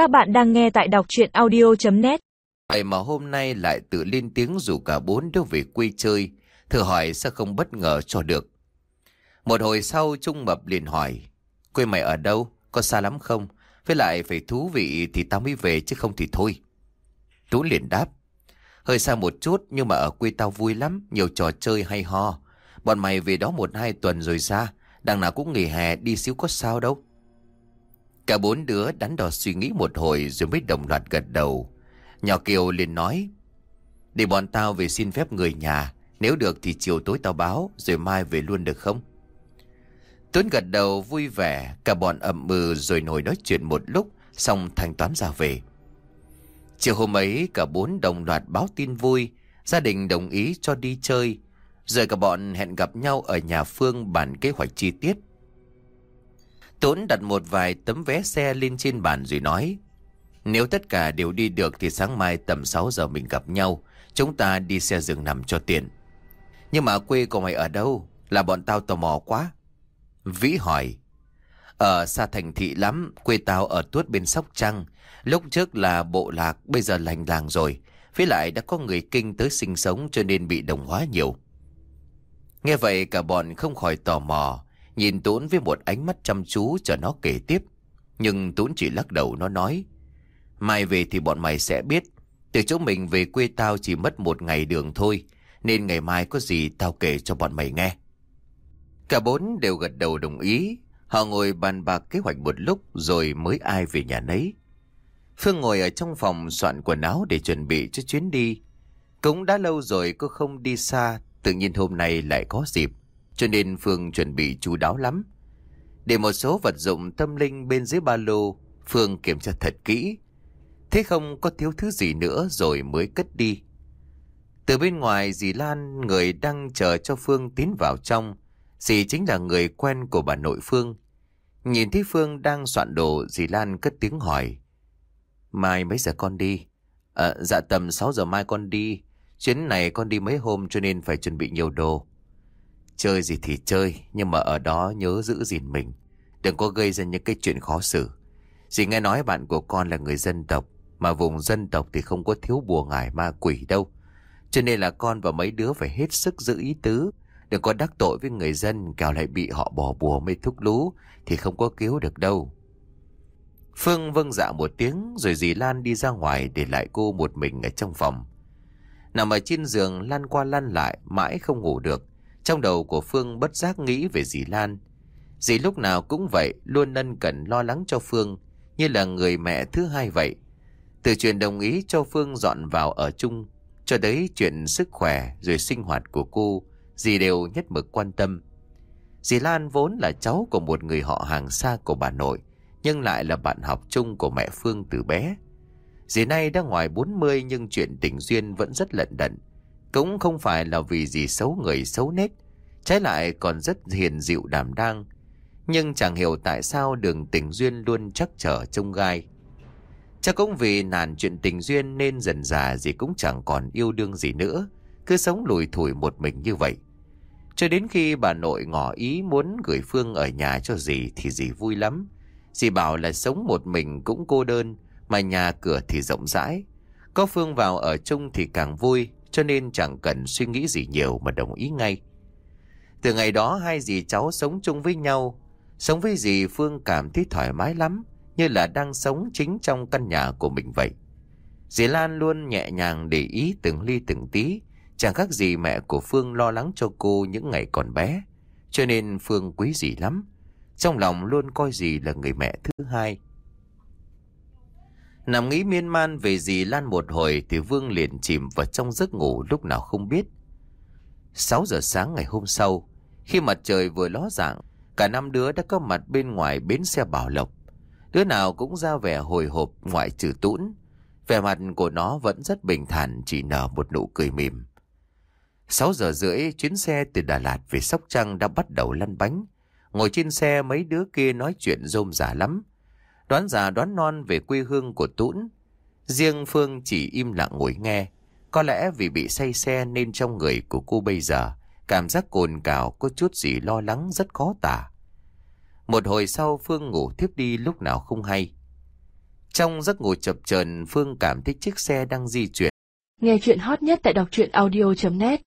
Các bạn đang nghe tại đọc chuyện audio.net Vậy mà hôm nay lại tự lên tiếng rủ cả bốn đứa về quê chơi, thử hỏi sao không bất ngờ cho được. Một hồi sau Trung Mập liền hỏi, quê mày ở đâu, có xa lắm không? Với lại phải thú vị thì tao mới về chứ không thì thôi. Tú liền đáp, hơi xa một chút nhưng mà ở quê tao vui lắm, nhiều trò chơi hay ho. Bọn mày về đó một hai tuần rồi ra, đằng nào cũng nghỉ hè đi xíu có sao đâu. Cả bốn đứa đắn đo suy nghĩ một hồi rồi mới đồng loạt gật đầu. Nhỏ Kiều liền nói, để bọn tao về xin phép người nhà, nếu được thì chiều tối tao báo rồi mai về luôn được không? Tuấn gật đầu vui vẻ, cả bọn ẩm mừ rồi ngồi nói chuyện một lúc, xong thanh toán ra về. Chiều hôm ấy cả bốn đồng loạt báo tin vui, gia đình đồng ý cho đi chơi. Rồi cả bọn hẹn gặp nhau ở nhà Phương bàn kế hoạch chi tiết. Tuấn đặt một vài tấm vé xe lên trên bàn rồi nói, nếu tất cả đều đi được thì sáng mai tầm 6 giờ mình gặp nhau, chúng ta đi xe giường nằm cho tiện. Nhưng mà quê của mày ở đâu? Là bọn tao tò mò quá. Vĩ hỏi, ở xa thành thị lắm, quê tao ở tuốt bên Sóc Trăng. Lúc trước là bộ lạc, bây giờ lành làng rồi. Với lại đã có người kinh tới sinh sống cho nên bị đồng hóa nhiều. Nghe vậy cả bọn không khỏi tò mò, nhìn Tún với một ánh mắt chăm chú cho nó kể tiếp. Nhưng Tún chỉ lắc đầu nó nói, mai về thì bọn mày sẽ biết, từ chỗ mình về quê tao chỉ mất một ngày đường thôi, nên ngày mai có gì tao kể cho bọn mày nghe. Cả bốn đều gật đầu đồng ý, họ ngồi bàn bạc kế hoạch một lúc rồi mới ai về nhà nấy. Phương ngồi ở trong phòng soạn quần áo để chuẩn bị cho chuyến đi. Cũng đã lâu rồi cô không đi xa, tự nhiên hôm nay lại có dịp, cho nên Phương chuẩn bị chú đáo lắm. Để một số vật dụng tâm linh bên dưới ba lô, Phương kiểm tra thật kỹ. Thế không có thiếu thứ gì nữa rồi mới cất đi. Từ bên ngoài dì Lan, người đang chờ cho Phương tiến vào trong, dì chính là người quen của bà nội Phương. Nhìn thấy Phương đang soạn đồ, dì Lan cất tiếng hỏi. Mai mấy giờ con đi? À, dạ tầm 6 giờ mai con đi. Chuyến này con đi mấy hôm cho nên phải chuẩn bị nhiều đồ. Chơi gì thì chơi, nhưng mà ở đó nhớ giữ gìn mình. Đừng có gây ra những cái chuyện khó xử. Dì nghe nói bạn của con là người dân tộc, mà vùng dân tộc thì không có thiếu bùa ngải ma quỷ đâu. Cho nên là con và mấy đứa phải hết sức giữ ý tứ. Đừng có đắc tội với người dân, kẻo lại bị họ bỏ bùa mê thúc lú, thì không có cứu được đâu. Phương vâng dạ một tiếng rồi dì Lan đi ra ngoài để lại cô một mình ở trong phòng. Nằm ở trên giường lan qua lăn lại mãi không ngủ được. Trong đầu của Phương bất giác nghĩ về dì Lan. Dì lúc nào cũng vậy, luôn ân cần lo lắng cho Phương, như là người mẹ thứ hai vậy. Từ chuyện đồng ý cho Phương dọn vào ở chung, cho đến chuyện sức khỏe rồi sinh hoạt của cô, dì đều nhất mực quan tâm. Dì Lan vốn là cháu của một người họ hàng xa của bà nội, nhưng lại là bạn học chung của mẹ Phương từ bé. Dì nay đã ngoài 40 nhưng chuyện tình duyên vẫn rất lận đận. Cũng không phải là vì gì xấu người xấu nết, trái lại còn rất hiền dịu đảm đang. Nhưng chẳng hiểu tại sao đường tình duyên luôn chắc trở trông gai. Chắc cũng vì nàn chuyện tình duyên nên dần già gì cũng chẳng còn yêu đương gì nữa, cứ sống lùi thủi một mình như vậy. Cho đến khi bà nội ngỏ ý muốn gửi Phương ở nhà cho dì thì dì vui lắm. Dì bảo là sống một mình cũng cô đơn, mà nhà cửa thì rộng rãi. Có Phương vào ở chung thì càng vui, cho nên chẳng cần suy nghĩ gì nhiều mà đồng ý ngay. Từ ngày đó hai dì cháu sống chung với nhau, sống với dì Phương cảm thấy thoải mái lắm, như là đang sống chính trong căn nhà của mình vậy. Dì Lan luôn nhẹ nhàng để ý từng ly từng tí, chẳng khác gì mẹ của Phương lo lắng cho cô những ngày còn bé, cho nên Phương quý dì lắm. Trong lòng luôn coi dì là người mẹ thứ hai. Nằm nghĩ miên man về gì Lan một hồi thì Vương liền chìm vào trong giấc ngủ lúc nào không biết. 6 giờ sáng ngày hôm sau, khi mặt trời vừa ló dạng, cả năm đứa đã có mặt bên ngoài bến xe Bảo Lộc. Đứa nào cũng ra vẻ hồi hộp ngoại trừ tũn. Vẻ mặt của nó vẫn rất bình thản chỉ nở một nụ cười mỉm. 6 giờ rưỡi, chuyến xe từ Đà Lạt về Sóc Trăng đã bắt đầu lăn bánh. Ngồi trên xe mấy đứa kia nói chuyện rôm rả lắm. Đoán già đoán non về quê hương của Tũn. Riêng Phương chỉ im lặng ngồi nghe. Có lẽ vì bị say xe nên trong người của cô bây giờ, cảm giác cồn cào có chút gì lo lắng rất khó tả. Một hồi sau Phương ngủ thiếp đi lúc nào không hay. Trong giấc ngủ chập chờn Phương cảm thấy chiếc xe đang di chuyển. Nghe chuyện hot nhất tại đọc truyện audio.net